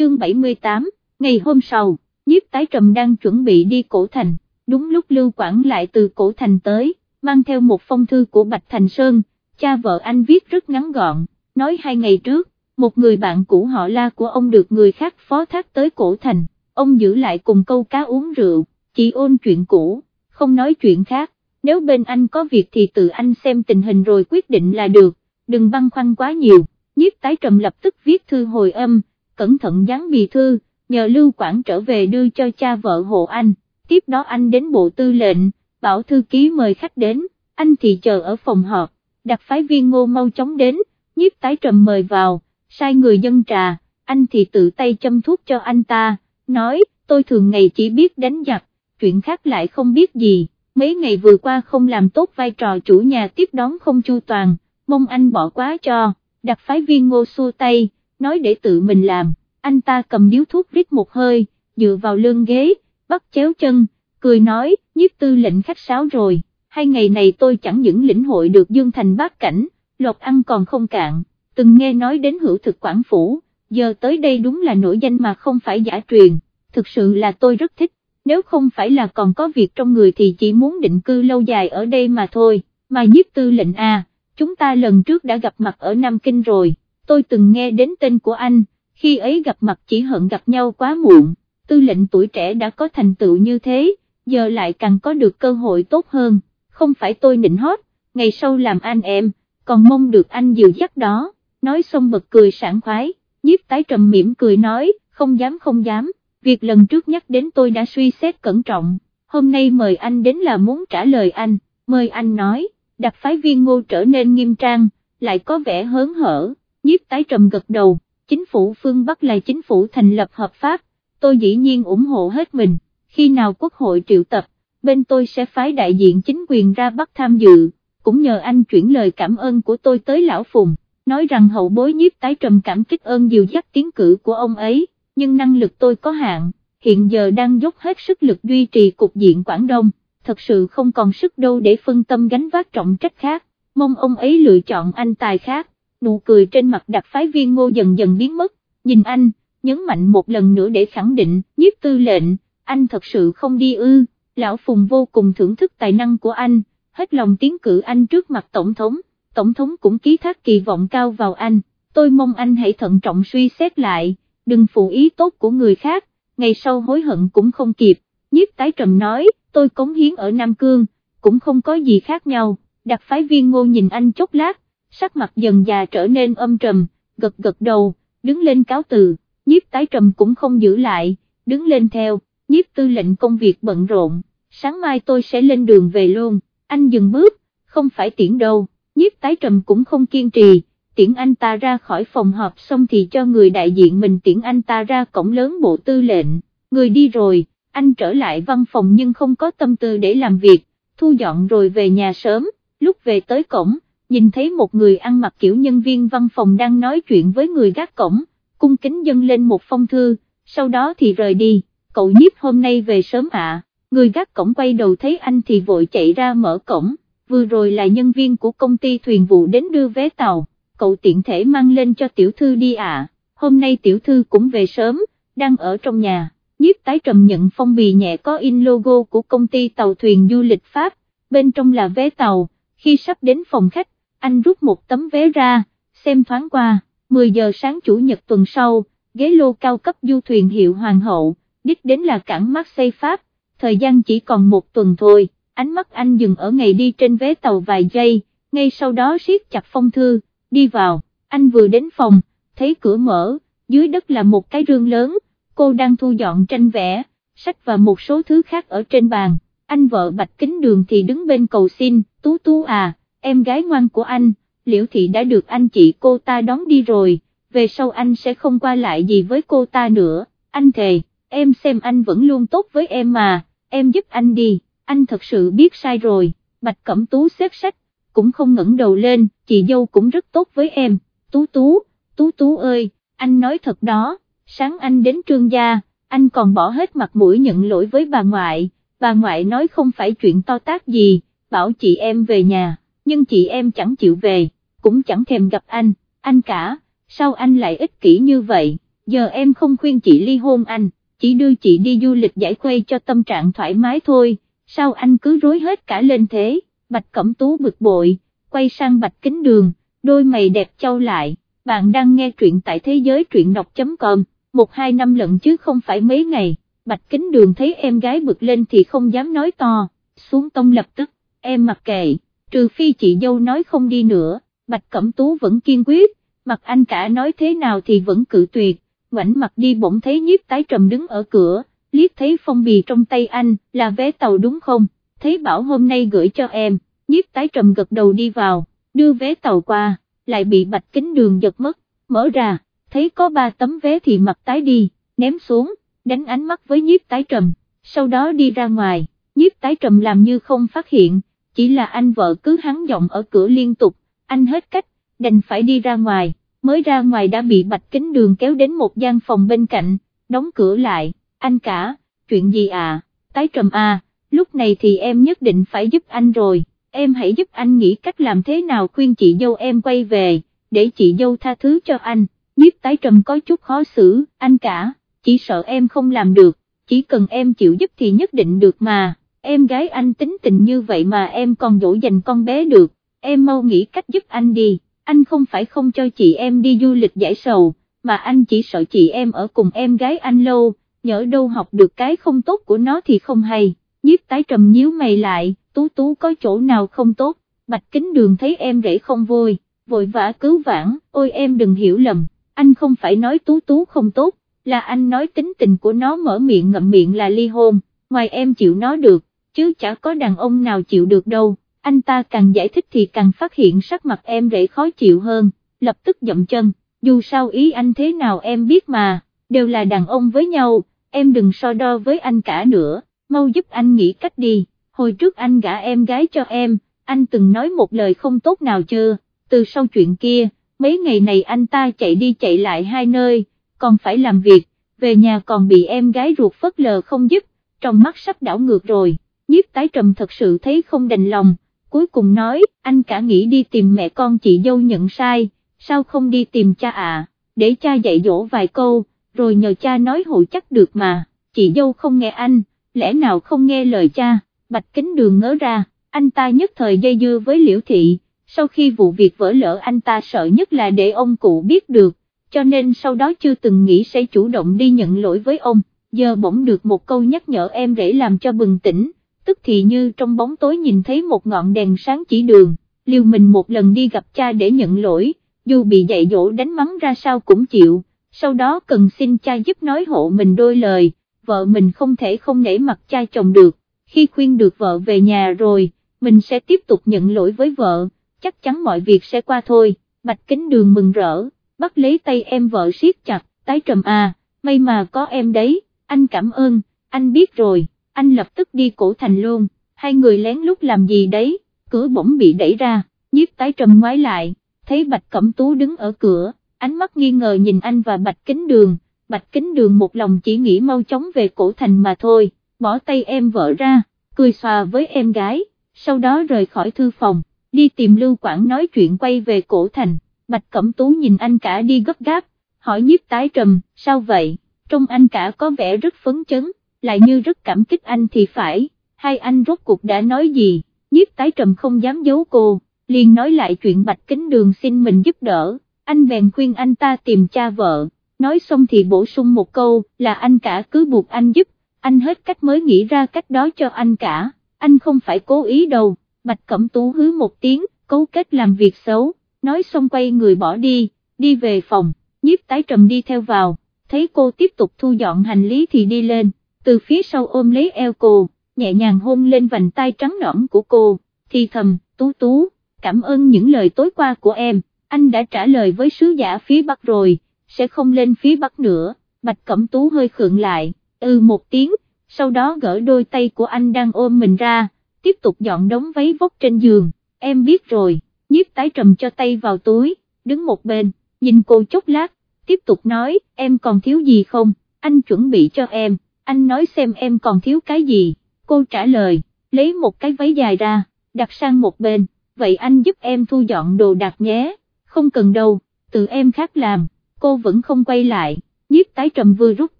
chương 78, ngày hôm sau, nhiếp tái trầm đang chuẩn bị đi cổ thành, đúng lúc Lưu Quảng lại từ cổ thành tới, mang theo một phong thư của Bạch Thành Sơn, cha vợ anh viết rất ngắn gọn, nói hai ngày trước, một người bạn cũ họ la của ông được người khác phó thác tới cổ thành, ông giữ lại cùng câu cá uống rượu, chỉ ôn chuyện cũ, không nói chuyện khác, nếu bên anh có việc thì tự anh xem tình hình rồi quyết định là được, đừng băn khoăn quá nhiều, nhiếp tái trầm lập tức viết thư hồi âm, cẩn thận dán bì thư, nhờ Lưu Quảng trở về đưa cho cha vợ hộ anh, tiếp đó anh đến bộ tư lệnh, bảo thư ký mời khách đến, anh thì chờ ở phòng họp, đặc phái viên ngô mau chóng đến, nhiếp tái trầm mời vào, sai người dân trà, anh thì tự tay châm thuốc cho anh ta, nói, tôi thường ngày chỉ biết đánh giặc, chuyện khác lại không biết gì, mấy ngày vừa qua không làm tốt vai trò chủ nhà tiếp đón không chu toàn, mong anh bỏ quá cho, đặc phái viên ngô xua tay, nói để tự mình làm, anh ta cầm điếu thuốc rít một hơi, dựa vào lưng ghế, bắt chéo chân, cười nói, nhiếp tư lệnh khách sáo rồi, hai ngày này tôi chẳng những lĩnh hội được dương thành bát cảnh, lộc ăn còn không cạn, từng nghe nói đến hữu thực quảng phủ, giờ tới đây đúng là nổi danh mà không phải giả truyền, thực sự là tôi rất thích, nếu không phải là còn có việc trong người thì chỉ muốn định cư lâu dài ở đây mà thôi, mà nhiếp tư lệnh à, chúng ta lần trước đã gặp mặt ở Nam Kinh rồi, tôi từng nghe đến tên của anh, khi ấy gặp mặt chỉ hận gặp nhau quá muộn, tư lệnh tuổi trẻ đã có thành tựu như thế, giờ lại càng có được cơ hội tốt hơn, không phải tôi nịnh hót, ngày sau làm anh em, còn mong được anh dìu dắt đó, nói xong bật cười sảng khoái, nhiếp tái trầm mỉm cười nói, không dám không dám, việc lần trước nhắc đến tôi đã suy xét cẩn trọng, hôm nay mời anh đến là muốn trả lời anh, mời anh nói, đặc phái viên ngô trở nên nghiêm trang, lại có vẻ hớn hở, nhiếp tái trầm gật đầu, chính phủ phương Bắc là chính phủ thành lập hợp pháp, tôi dĩ nhiên ủng hộ hết mình, khi nào quốc hội triệu tập, bên tôi sẽ phái đại diện chính quyền ra Bắc tham dự, cũng nhờ anh chuyển lời cảm ơn của tôi tới Lão Phùng, nói rằng hậu bối nhiếp tái trầm cảm kích ơn dìu dắt tiến cử của ông ấy, nhưng năng lực tôi có hạn, hiện giờ đang dốc hết sức lực duy trì cục diện Quảng Đông, thật sự không còn sức đâu để phân tâm gánh vác trọng trách khác, mong ông ấy lựa chọn anh tài khác, nụ cười trên mặt đặc phái viên ngô dần dần biến mất, nhìn anh, nhấn mạnh một lần nữa để khẳng định, nhiếp tư lệnh, anh thật sự không đi ư, lão Phùng vô cùng thưởng thức tài năng của anh, hết lòng tiến cử anh trước mặt Tổng thống, Tổng thống cũng ký thác kỳ vọng cao vào anh, tôi mong anh hãy thận trọng suy xét lại, đừng phụ ý tốt của người khác, ngày sau hối hận cũng không kịp, nhiếp tái trầm nói, tôi cống hiến ở Nam Cương, cũng không có gì khác nhau, đặc phái viên ngô nhìn anh chốc lát, sắc mặt dần già trở nên âm trầm, gật gật đầu, đứng lên cáo từ, nhiếp tái trầm cũng không giữ lại, đứng lên theo, nhiếp tư lệnh công việc bận rộn, sáng mai tôi sẽ lên đường về luôn, anh dừng bước, không phải tiễn đâu, nhiếp tái trầm cũng không kiên trì, tiễn anh ta ra khỏi phòng họp xong thì cho người đại diện mình tiễn anh ta ra cổng lớn bộ tư lệnh, người đi rồi, anh trở lại văn phòng nhưng không có tâm tư để làm việc, thu dọn rồi về nhà sớm, lúc về tới cổng, nhìn thấy một người ăn mặc kiểu nhân viên văn phòng đang nói chuyện với người gác cổng, cung kính dâng lên một phong thư, sau đó thì rời đi, cậu nhiếp hôm nay về sớm ạ, người gác cổng quay đầu thấy anh thì vội chạy ra mở cổng, vừa rồi là nhân viên của công ty thuyền vụ đến đưa vé tàu, cậu tiện thể mang lên cho tiểu thư đi ạ, hôm nay tiểu thư cũng về sớm, đang ở trong nhà, nhiếp tái trầm nhận phong bì nhẹ có in logo của công ty tàu thuyền du lịch Pháp, bên trong là vé tàu, khi sắp đến phòng khách, anh rút một tấm vé ra, xem thoáng qua, 10 giờ sáng chủ nhật tuần sau, ghế lô cao cấp du thuyền hiệu Hoàng hậu, đích đến là cảng Marseille Pháp, thời gian chỉ còn một tuần thôi, ánh mắt anh dừng ở ngày đi trên vé tàu vài giây, ngay sau đó siết chặt phong thư, đi vào, anh vừa đến phòng, thấy cửa mở, dưới đất là một cái rương lớn, cô đang thu dọn tranh vẽ, sách và một số thứ khác ở trên bàn, anh vợ Bạch Kính Đường thì đứng bên cầu xin, tú tú à, em gái ngoan của anh, liễu thị đã được anh chị cô ta đón đi rồi, về sau anh sẽ không qua lại gì với cô ta nữa, anh thề, em xem anh vẫn luôn tốt với em mà, em giúp anh đi, anh thật sự biết sai rồi, Bạch Cẩm Tú xếp sách, cũng không ngẩng đầu lên, chị dâu cũng rất tốt với em, Tú Tú, Tú Tú ơi, anh nói thật đó, sáng anh đến trương gia, anh còn bỏ hết mặt mũi nhận lỗi với bà ngoại, bà ngoại nói không phải chuyện to tác gì, bảo chị em về nhà, nhưng chị em chẳng chịu về, cũng chẳng thèm gặp anh, anh cả, sao anh lại ích kỷ như vậy, giờ em không khuyên chị ly hôn anh, chỉ đưa chị đi du lịch giải khuây cho tâm trạng thoải mái thôi, sao anh cứ rối hết cả lên thế, Bạch Cẩm Tú bực bội, quay sang Bạch Kính Đường, đôi mày đẹp trâu lại, bạn đang nghe truyện tại thế giới truyện đọc.com, một hai năm lận chứ không phải mấy ngày, Bạch Kính Đường thấy em gái bực lên thì không dám nói to, xuống tông lập tức, em mặc kệ, trừ phi chị dâu nói không đi nữa, Bạch Cẩm Tú vẫn kiên quyết, mặt anh cả nói thế nào thì vẫn cự tuyệt, ngoảnh mặt đi bỗng thấy nhiếp tái trầm đứng ở cửa, liếc thấy phong bì trong tay anh, là vé tàu đúng không, thấy bảo hôm nay gửi cho em, nhiếp tái trầm gật đầu đi vào, đưa vé tàu qua, lại bị bạch kính đường giật mất, mở ra, thấy có ba tấm vé thì mặt tái đi, ném xuống, đánh ánh mắt với nhiếp tái trầm, sau đó đi ra ngoài, nhiếp tái trầm làm như không phát hiện, chỉ là anh vợ cứ hắn giọng ở cửa liên tục, anh hết cách, đành phải đi ra ngoài, mới ra ngoài đã bị bạch kính đường kéo đến một gian phòng bên cạnh, đóng cửa lại, anh cả, chuyện gì à, tái trầm à, lúc này thì em nhất định phải giúp anh rồi, em hãy giúp anh nghĩ cách làm thế nào khuyên chị dâu em quay về, để chị dâu tha thứ cho anh, nhiếp tái trầm có chút khó xử, anh cả, chỉ sợ em không làm được, chỉ cần em chịu giúp thì nhất định được mà, em gái anh tính tình như vậy mà em còn dỗ dành con bé được, em mau nghĩ cách giúp anh đi, anh không phải không cho chị em đi du lịch giải sầu, mà anh chỉ sợ chị em ở cùng em gái anh lâu, nhỡ đâu học được cái không tốt của nó thì không hay, nhiếp tái trầm nhíu mày lại, tú tú có chỗ nào không tốt, bạch kính đường thấy em rể không vui, vội vã cứu vãn, ôi em đừng hiểu lầm, anh không phải nói tú tú không tốt, là anh nói tính tình của nó mở miệng ngậm miệng là ly hôn, ngoài em chịu nó được, chứ chả có đàn ông nào chịu được đâu, anh ta càng giải thích thì càng phát hiện sắc mặt em rể khó chịu hơn, lập tức dậm chân, dù sao ý anh thế nào em biết mà, đều là đàn ông với nhau, em đừng so đo với anh cả nữa, mau giúp anh nghĩ cách đi, hồi trước anh gả em gái cho em, anh từng nói một lời không tốt nào chưa, từ sau chuyện kia, mấy ngày này anh ta chạy đi chạy lại hai nơi, còn phải làm việc, về nhà còn bị em gái ruột phất lờ không giúp, trong mắt sắp đảo ngược rồi, nhiếp tái trầm thật sự thấy không đành lòng, cuối cùng nói, anh cả nghĩ đi tìm mẹ con chị dâu nhận sai, sao không đi tìm cha à, để cha dạy dỗ vài câu, rồi nhờ cha nói hộ chắc được mà, chị dâu không nghe anh, lẽ nào không nghe lời cha, bạch kính đường ngớ ra, anh ta nhất thời dây dưa với liễu thị, sau khi vụ việc vỡ lỡ anh ta sợ nhất là để ông cụ biết được, cho nên sau đó chưa từng nghĩ sẽ chủ động đi nhận lỗi với ông, giờ bỗng được một câu nhắc nhở em rể làm cho bừng tỉnh, tức thì như trong bóng tối nhìn thấy một ngọn đèn sáng chỉ đường, liều mình một lần đi gặp cha để nhận lỗi, dù bị dạy dỗ đánh mắng ra sao cũng chịu, sau đó cần xin cha giúp nói hộ mình đôi lời, vợ mình không thể không nể mặt cha chồng được, khi khuyên được vợ về nhà rồi, mình sẽ tiếp tục nhận lỗi với vợ, chắc chắn mọi việc sẽ qua thôi, bạch kính đường mừng rỡ, bắt lấy tay em vợ siết chặt, tái trầm à, may mà có em đấy, anh cảm ơn, anh biết rồi, anh lập tức đi cổ thành luôn, hai người lén lút làm gì đấy, cửa bỗng bị đẩy ra, nhiếp tái trầm ngoái lại, thấy bạch cẩm tú đứng ở cửa, ánh mắt nghi ngờ nhìn anh và bạch kính đường, bạch kính đường một lòng chỉ nghĩ mau chóng về cổ thành mà thôi, bỏ tay em vợ ra, cười xòa với em gái, sau đó rời khỏi thư phòng, đi tìm Lưu Quảng nói chuyện quay về cổ thành, bạch cẩm tú nhìn anh cả đi gấp gáp, hỏi nhiếp tái trầm, sao vậy, trong anh cả có vẻ rất phấn chấn, lại như rất cảm kích anh thì phải, hai anh rốt cuộc đã nói gì, nhiếp tái trầm không dám giấu cô, liền nói lại chuyện bạch kính đường xin mình giúp đỡ, anh bèn khuyên anh ta tìm cha vợ, nói xong thì bổ sung một câu là anh cả cứ buộc anh giúp, anh hết cách mới nghĩ ra cách đó cho anh cả, anh không phải cố ý đâu, bạch cẩm tú hứ một tiếng, cấu kết làm việc xấu, nói xong quay người bỏ đi, đi về phòng, nhiếp tái trầm đi theo vào, thấy cô tiếp tục thu dọn hành lý thì đi lên từ phía sau ôm lấy eo cô, nhẹ nhàng hôn lên vành tay trắng nõn của cô, thì thầm, tú tú, cảm ơn những lời tối qua của em, anh đã trả lời với sứ giả phía Bắc rồi, sẽ không lên phía Bắc nữa, Bạch Cẩm Tú hơi khượng lại, ừ một tiếng, sau đó gỡ đôi tay của anh đang ôm mình ra, tiếp tục dọn đống váy vóc trên giường, em biết rồi, nhiếp tái trầm cho tay vào túi, đứng một bên, nhìn cô chốc lát, tiếp tục nói, em còn thiếu gì không, anh chuẩn bị cho em anh nói xem em còn thiếu cái gì, cô trả lời, lấy một cái váy dài ra, đặt sang một bên, vậy anh giúp em thu dọn đồ đạc nhé, không cần đâu, tự em khác làm, cô vẫn không quay lại, nhiếp tái trầm vừa rút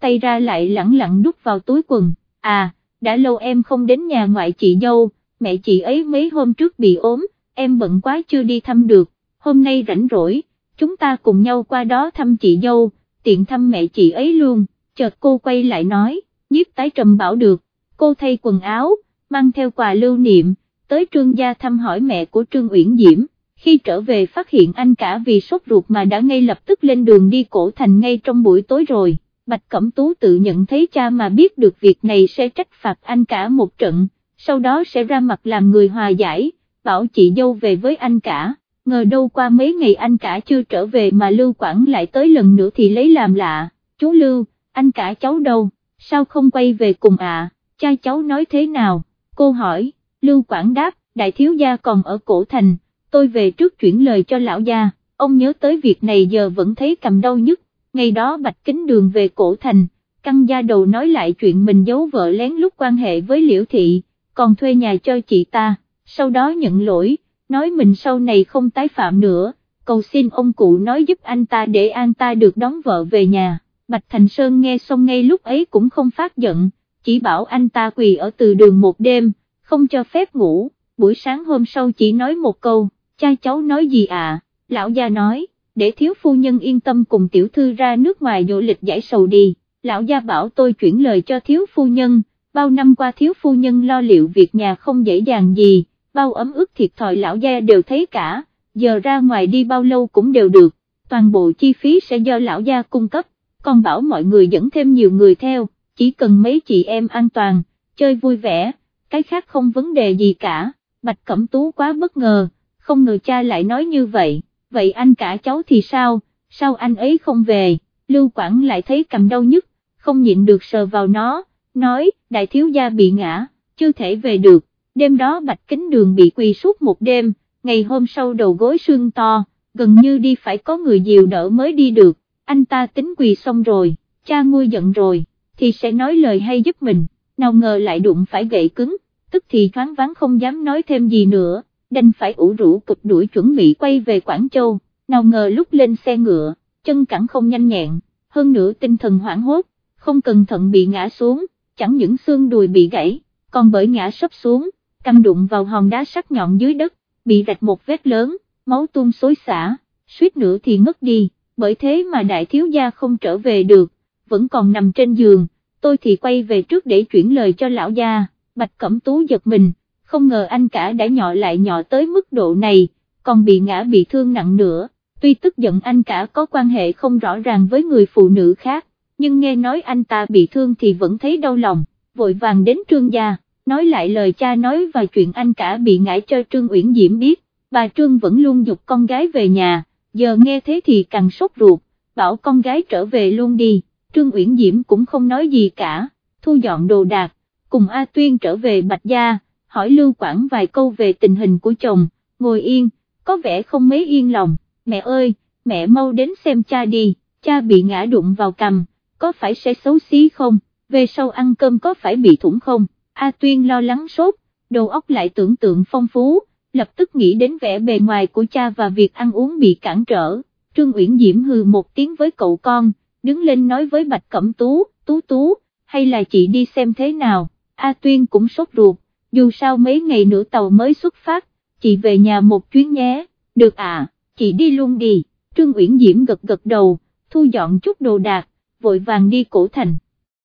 tay ra lại lẳng lặng đút vào túi quần, à, đã lâu em không đến nhà ngoại chị dâu, mẹ chị ấy mấy hôm trước bị ốm, em bận quá chưa đi thăm được, hôm nay rảnh rỗi, chúng ta cùng nhau qua đó thăm chị dâu, tiện thăm mẹ chị ấy luôn, chợt cô quay lại nói, nhiếp tái trầm bảo được, cô thay quần áo, mang theo quà lưu niệm, tới trương gia thăm hỏi mẹ của trương Uyển Diễm, khi trở về phát hiện anh cả vì sốt ruột mà đã ngay lập tức lên đường đi cổ thành ngay trong buổi tối rồi, Bạch Cẩm Tú tự nhận thấy cha mà biết được việc này sẽ trách phạt anh cả một trận, sau đó sẽ ra mặt làm người hòa giải, bảo chị dâu về với anh cả, ngờ đâu qua mấy ngày anh cả chưa trở về mà Lưu Quảng lại tới lần nữa thì lấy làm lạ, chú Lưu, anh cả cháu đâu, sao không quay về cùng à, cha cháu nói thế nào, cô hỏi, Lưu Quảng đáp, đại thiếu gia còn ở cổ thành, tôi về trước chuyển lời cho lão gia, ông nhớ tới việc này giờ vẫn thấy cầm đau nhất, ngày đó Bạch Kính Đường về cổ thành, căn gia đầu nói lại chuyện mình giấu vợ lén lúc quan hệ với Liễu Thị, còn thuê nhà cho chị ta, sau đó nhận lỗi, nói mình sau này không tái phạm nữa, cầu xin ông cụ nói giúp anh ta để an ta được đón vợ về nhà, Bạch Thành Sơn nghe xong ngay lúc ấy cũng không phát giận, chỉ bảo anh ta quỳ ở từ đường một đêm, không cho phép ngủ, buổi sáng hôm sau chỉ nói một câu, cha cháu nói gì à, lão gia nói, để thiếu phu nhân yên tâm cùng tiểu thư ra nước ngoài dỗ lịch giải sầu đi, lão gia bảo tôi chuyển lời cho thiếu phu nhân, bao năm qua thiếu phu nhân lo liệu việc nhà không dễ dàng gì, bao ấm ức thiệt thòi lão gia đều thấy cả, giờ ra ngoài đi bao lâu cũng đều được, toàn bộ chi phí sẽ do lão gia cung cấp, còn bảo mọi người dẫn thêm nhiều người theo, chỉ cần mấy chị em an toàn, chơi vui vẻ, cái khác không vấn đề gì cả, Bạch Cẩm Tú quá bất ngờ, không ngờ cha lại nói như vậy, vậy anh cả cháu thì sao, sao anh ấy không về, Lưu Quảng lại thấy cầm đau nhức, không nhịn được sờ vào nó, nói, đại thiếu gia bị ngã, chưa thể về được, đêm đó Bạch Kính Đường bị quỳ suốt một đêm, ngày hôm sau đầu gối sưng to, gần như đi phải có người dìu đỡ mới đi được, anh ta tính quỳ xong rồi, cha nuôi giận rồi, thì sẽ nói lời hay giúp mình, nào ngờ lại đụng phải gậy cứng, tức thì thoáng vắng không dám nói thêm gì nữa, đành phải ủ rũ cực đuổi chuẩn bị quay về Quảng Châu, nào ngờ lúc lên xe ngựa, chân cẳng không nhanh nhẹn, hơn nữa tinh thần hoảng hốt, không cẩn thận bị ngã xuống, chẳng những xương đùi bị gãy, còn bởi ngã sấp xuống, cầm đụng vào hòn đá sắc nhọn dưới đất, bị rạch một vết lớn, máu tuôn xối xả, suýt nữa thì ngất đi, bởi thế mà đại thiếu gia không trở về được, vẫn còn nằm trên giường, tôi thì quay về trước để chuyển lời cho lão gia, Bạch Cẩm Tú giật mình, không ngờ anh cả đã nhỏ lại nhỏ tới mức độ này, còn bị ngã bị thương nặng nữa, tuy tức giận anh cả có quan hệ không rõ ràng với người phụ nữ khác, nhưng nghe nói anh ta bị thương thì vẫn thấy đau lòng, vội vàng đến trương gia, nói lại lời cha nói và chuyện anh cả bị ngã cho Trương Uyển Diễm biết, bà Trương vẫn luôn dục con gái về nhà, giờ nghe thế thì càng sốt ruột, bảo con gái trở về luôn đi, Trương Uyển Diễm cũng không nói gì cả, thu dọn đồ đạc, cùng A Tuyên trở về Bạch Gia, hỏi Lưu Quảng vài câu về tình hình của chồng, ngồi yên, có vẻ không mấy yên lòng, mẹ ơi, mẹ mau đến xem cha đi, cha bị ngã đụng vào cầm, có phải sẽ xấu xí không, về sau ăn cơm có phải bị thủng không, A Tuyên lo lắng sốt, đầu óc lại tưởng tượng phong phú, lập tức nghĩ đến vẻ bề ngoài của cha và việc ăn uống bị cản trở, Trương Uyển Diễm hừ một tiếng với cậu con, đứng lên nói với Bạch Cẩm Tú, Tú Tú, hay là chị đi xem thế nào, A Tuyên cũng sốt ruột, dù sao mấy ngày nữa tàu mới xuất phát, chị về nhà một chuyến nhé, được à, chị đi luôn đi, Trương Uyển Diễm gật gật đầu, thu dọn chút đồ đạc, vội vàng đi cổ thành.